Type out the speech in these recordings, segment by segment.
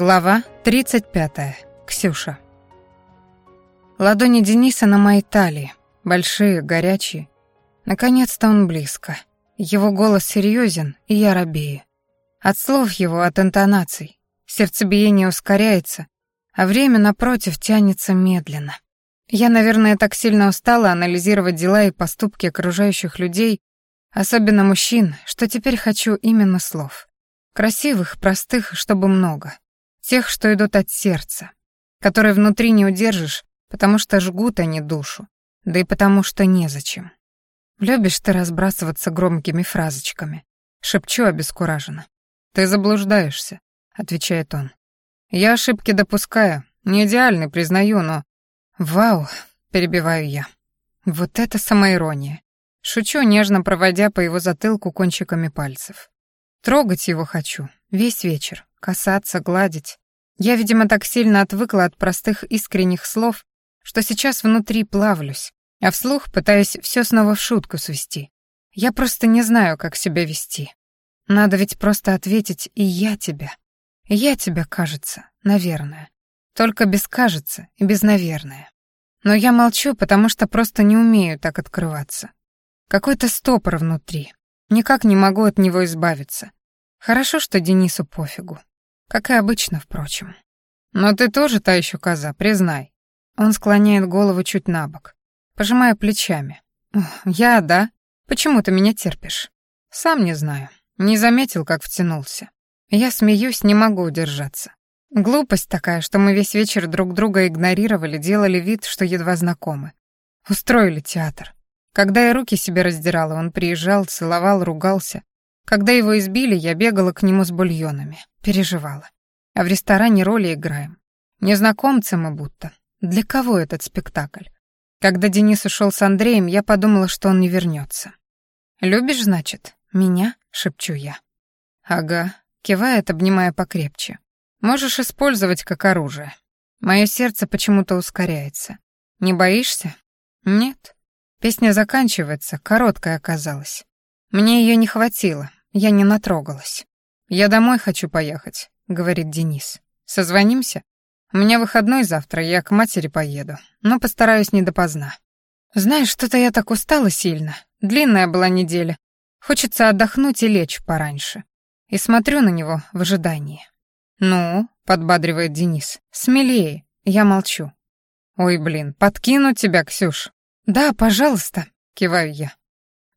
Глава 35. Ксюша. Ладони Дениса на моей талии, большие, горячие. Наконец-то он близко. Его голос серьезен, и я робею. От слов его, от интонаций. Сердцебиение ускоряется, а время, напротив, тянется медленно. Я, наверное, так сильно устала анализировать дела и поступки окружающих людей, особенно мужчин, что теперь хочу именно слов. Красивых, простых, чтобы много. Тех, что идут от сердца, которые внутри не удержишь, потому что жгут они душу, да и потому что незачем. Любишь ты разбрасываться громкими фразочками. Шепчу обескураженно. «Ты заблуждаешься», — отвечает он. «Я ошибки допускаю, не идеальный, признаю, но...» «Вау», — перебиваю я. «Вот это самоирония». Шучу, нежно проводя по его затылку кончиками пальцев. Трогать его хочу, весь вечер, касаться, гладить. Я, видимо, так сильно отвыкла от простых искренних слов, что сейчас внутри плавлюсь, а вслух пытаюсь все снова в шутку свести. Я просто не знаю, как себя вести. Надо ведь просто ответить «и я тебя». я тебя, кажется, наверное. Только без «кажется» и без «наверное». Но я молчу, потому что просто не умею так открываться. Какой-то стопор внутри. Никак не могу от него избавиться. Хорошо, что Денису пофигу. Как и обычно, впрочем. Но ты тоже та еще коза, признай. Он склоняет голову чуть на бок, пожимая плечами. Я, да? Почему ты меня терпишь? Сам не знаю. Не заметил, как втянулся. Я смеюсь, не могу удержаться. Глупость такая, что мы весь вечер друг друга игнорировали, делали вид, что едва знакомы. Устроили театр. Когда я руки себе раздирала, он приезжал, целовал, ругался. Когда его избили, я бегала к нему с бульонами, переживала. А в ресторане роли играем. Незнакомцы мы будто. Для кого этот спектакль? Когда Денис ушел с Андреем, я подумала, что он не вернется. «Любишь, значит, меня?» — шепчу я. «Ага», — кивает, обнимая покрепче. «Можешь использовать как оружие. Мое сердце почему-то ускоряется. Не боишься?» «Нет». Песня заканчивается, короткая оказалась. Мне ее не хватило, я не натрогалась. «Я домой хочу поехать», — говорит Денис. «Созвонимся? У меня выходной завтра, я к матери поеду, но постараюсь не допоздна». «Знаешь, что-то я так устала сильно. Длинная была неделя. Хочется отдохнуть и лечь пораньше». И смотрю на него в ожидании. «Ну», — подбадривает Денис, — «смелее». Я молчу. «Ой, блин, подкину тебя, Ксюш». «Да, пожалуйста», — киваю я.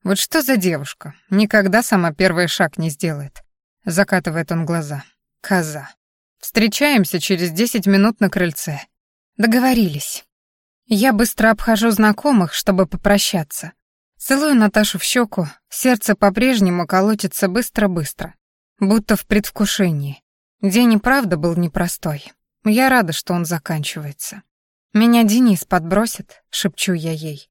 Вот что за девушка? Никогда сама первый шаг не сделает. Закатывает он глаза. Коза. Встречаемся через десять минут на крыльце. Договорились. Я быстро обхожу знакомых, чтобы попрощаться. Целую Наташу в щеку, сердце по-прежнему колотится быстро-быстро, будто в предвкушении. День и правда был непростой. Я рада, что он заканчивается. «Меня Денис подбросит», — шепчу я ей.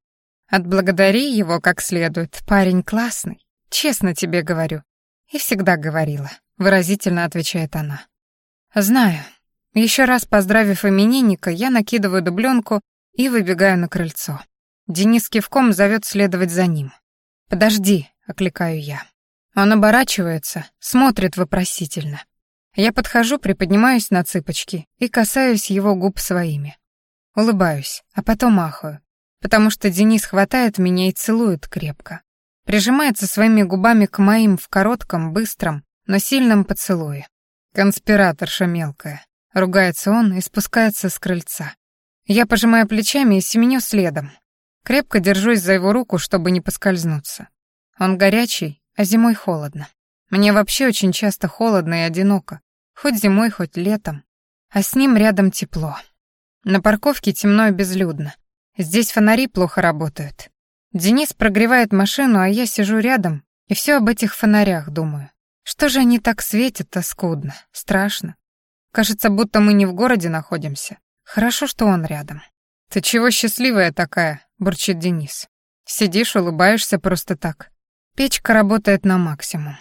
Отблагодари его как следует, парень классный, честно тебе говорю. И всегда говорила, выразительно отвечает она. Знаю. Еще раз поздравив именинника, я накидываю дубленку и выбегаю на крыльцо. Денис кивком зовет следовать за ним. «Подожди», — окликаю я. Он оборачивается, смотрит вопросительно. Я подхожу, приподнимаюсь на цыпочки и касаюсь его губ своими. Улыбаюсь, а потом ахаю потому что Денис хватает меня и целует крепко. Прижимается своими губами к моим в коротком, быстром, но сильном поцелуе. Конспираторша мелкая. Ругается он и спускается с крыльца. Я пожимаю плечами и семеню следом. Крепко держусь за его руку, чтобы не поскользнуться. Он горячий, а зимой холодно. Мне вообще очень часто холодно и одиноко. Хоть зимой, хоть летом. А с ним рядом тепло. На парковке темно и безлюдно. Здесь фонари плохо работают. Денис прогревает машину, а я сижу рядом и все об этих фонарях думаю. Что же они так светят-то скудно, страшно. Кажется, будто мы не в городе находимся. Хорошо, что он рядом. «Ты чего счастливая такая?» — бурчит Денис. «Сидишь, улыбаешься просто так. Печка работает на максимум.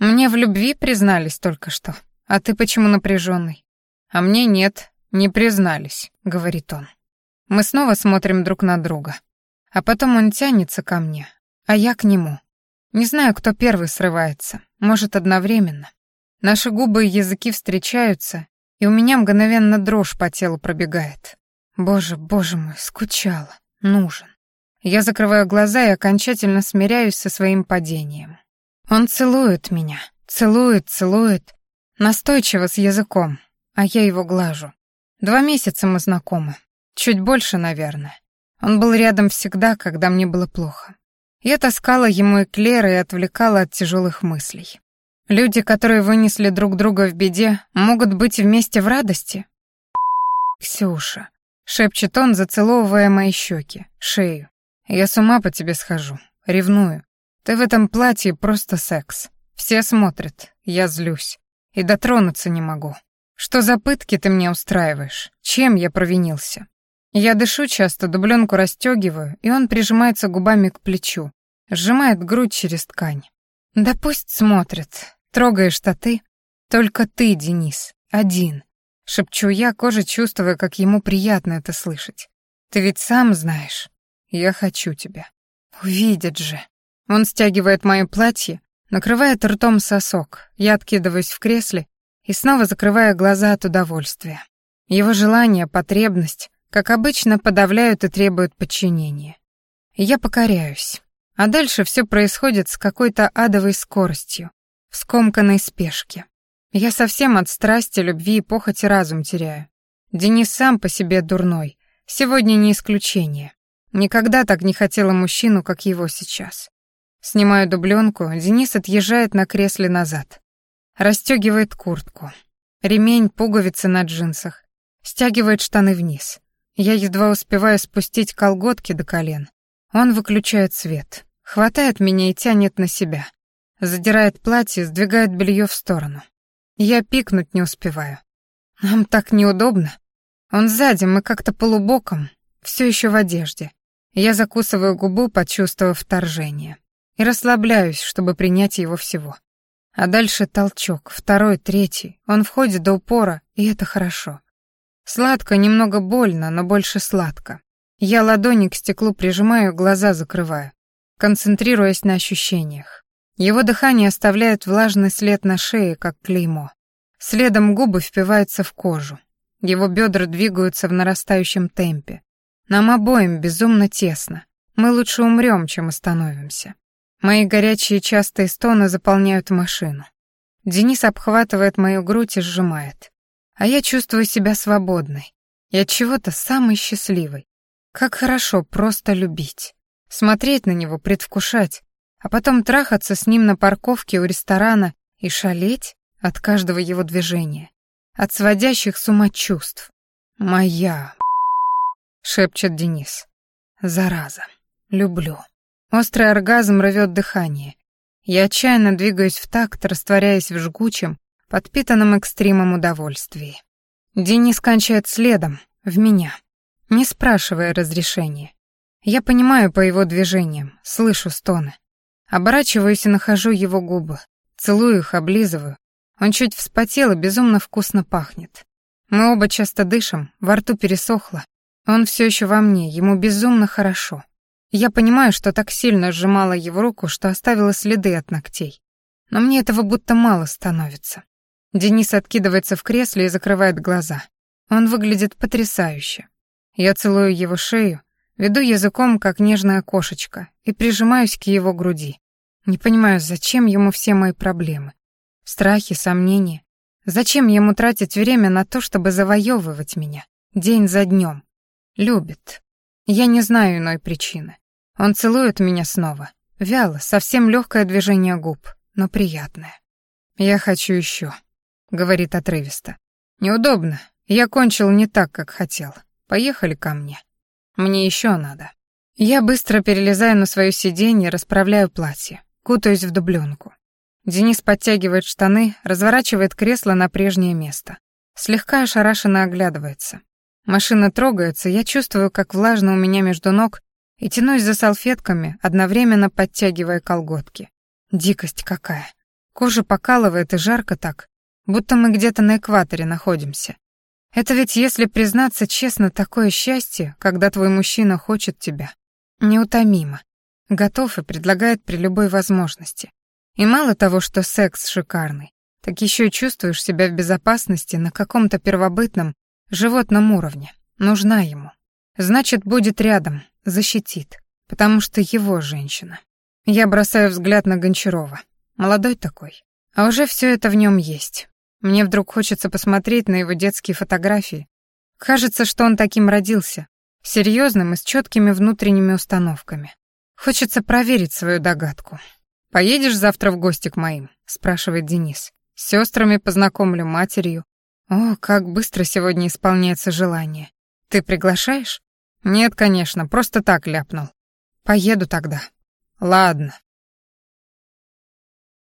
Мне в любви признались только что. А ты почему напряженный? А мне нет, не признались», — говорит он. Мы снова смотрим друг на друга. А потом он тянется ко мне, а я к нему. Не знаю, кто первый срывается, может, одновременно. Наши губы и языки встречаются, и у меня мгновенно дрожь по телу пробегает. Боже, боже мой, скучала, нужен. Я закрываю глаза и окончательно смиряюсь со своим падением. Он целует меня, целует, целует, настойчиво с языком, а я его глажу. Два месяца мы знакомы, чуть больше, наверное. Он был рядом всегда, когда мне было плохо. Я таскала ему эклеры и отвлекала от тяжелых мыслей. Люди, которые вынесли друг друга в беде, могут быть вместе в радости. «Ксюша», — шепчет он, зацеловывая мои щеки, шею. Я с ума по тебе схожу, ревную. Ты в этом платье просто секс. Все смотрят, я злюсь. И дотронуться не могу. Что за пытки ты мне устраиваешь? Чем я провинился? Я дышу часто, дубленку расстегиваю, и он прижимается губами к плечу, сжимает грудь через ткань. Да пусть смотрят. Трогаешь-то ты. Только ты, Денис, один. Шепчу я, кожа чувствуя, как ему приятно это слышать. Ты ведь сам знаешь. Я хочу тебя. Увидят же. Он стягивает мое платье, накрывает ртом сосок. Я откидываюсь в кресле и снова закрываю глаза от удовольствия. Его желание, потребность, как обычно, подавляют и требуют подчинения. я покоряюсь. А дальше все происходит с какой-то адовой скоростью, в скомканной спешке. Я совсем от страсти, любви и похоти разум теряю. Денис сам по себе дурной, сегодня не исключение. Никогда так не хотела мужчину, как его сейчас. Снимаю дубленку, Денис отъезжает на кресле назад. Расстегивает куртку. Ремень, пуговицы на джинсах. Стягивает штаны вниз. Я едва успеваю спустить колготки до колен. Он выключает свет. Хватает меня и тянет на себя. Задирает платье, сдвигает белье в сторону. Я пикнуть не успеваю. Нам так неудобно. Он сзади, мы как-то полубоком, все еще в одежде. Я закусываю губу, почувствовав вторжение. И расслабляюсь, чтобы принять его всего. А дальше толчок, второй, третий. Он входит до упора, и это хорошо. Сладко, немного больно, но больше сладко. Я ладони к стеклу прижимаю, глаза закрываю, концентрируясь на ощущениях. Его дыхание оставляет влажный след на шее, как клеймо. Следом губы впиваются в кожу. Его бедра двигаются в нарастающем темпе. Нам обоим безумно тесно. Мы лучше умрем, чем остановимся. Мои горячие частые стоны заполняют машину. Денис обхватывает мою грудь и сжимает. А я чувствую себя свободной. И от чего-то самой счастливой. Как хорошо просто любить. Смотреть на него, предвкушать, а потом трахаться с ним на парковке у ресторана и шалеть от каждого его движения, от сводящих с ума чувств. Моя, — шепчет Денис. «Зараза. Люблю». Острый оргазм рвет дыхание. Я отчаянно двигаюсь в такт, растворяясь в жгучем, подпитанном экстримом удовольствии. Денис кончает следом, в меня, не спрашивая разрешения. Я понимаю по его движениям, слышу стоны. Оборачиваюсь и нахожу его губы. Целую их, облизываю. Он чуть вспотел и безумно вкусно пахнет. Мы оба часто дышим, во рту пересохло, он все еще во мне, ему безумно хорошо. Я понимаю, что так сильно сжимала его руку, что оставила следы от ногтей. Но мне этого будто мало становится. Денис откидывается в кресле и закрывает глаза. Он выглядит потрясающе. Я целую его шею, веду языком, как нежная кошечка, и прижимаюсь к его груди. Не понимаю, зачем ему все мои проблемы. Страхи, сомнения. Зачем ему тратить время на то, чтобы завоевывать меня, день за днем? Любит. Я не знаю иной причины. Он целует меня снова. Вяло, совсем легкое движение губ, но приятное. «Я хочу еще», — говорит отрывисто. «Неудобно. Я кончил не так, как хотел. Поехали ко мне. Мне еще надо». Я быстро перелезаю на свое сиденье, расправляю платье, кутаюсь в дубленку. Денис подтягивает штаны, разворачивает кресло на прежнее место. Слегка ошарашенно оглядывается. Машина трогается, я чувствую, как влажно у меня между ног, и тянусь за салфетками, одновременно подтягивая колготки. Дикость какая. Кожа покалывает и жарко так, будто мы где-то на экваторе находимся. Это ведь, если признаться честно, такое счастье, когда твой мужчина хочет тебя. Неутомимо. Готов и предлагает при любой возможности. И мало того, что секс шикарный, так еще и чувствуешь себя в безопасности на каком-то первобытном животном уровне. Нужна ему. Значит, будет рядом, защитит, потому что его женщина. Я бросаю взгляд на Гончарова. Молодой такой. А уже все это в нем есть. Мне вдруг хочется посмотреть на его детские фотографии. Кажется, что он таким родился, серьезным и с четкими внутренними установками. Хочется проверить свою догадку. «Поедешь завтра в гости к моим?» — спрашивает Денис. «С сестрами познакомлю, матерью. О, как быстро сегодня исполняется желание. Ты приглашаешь?» «Нет, конечно, просто так ляпнул». «Поеду тогда». «Ладно»,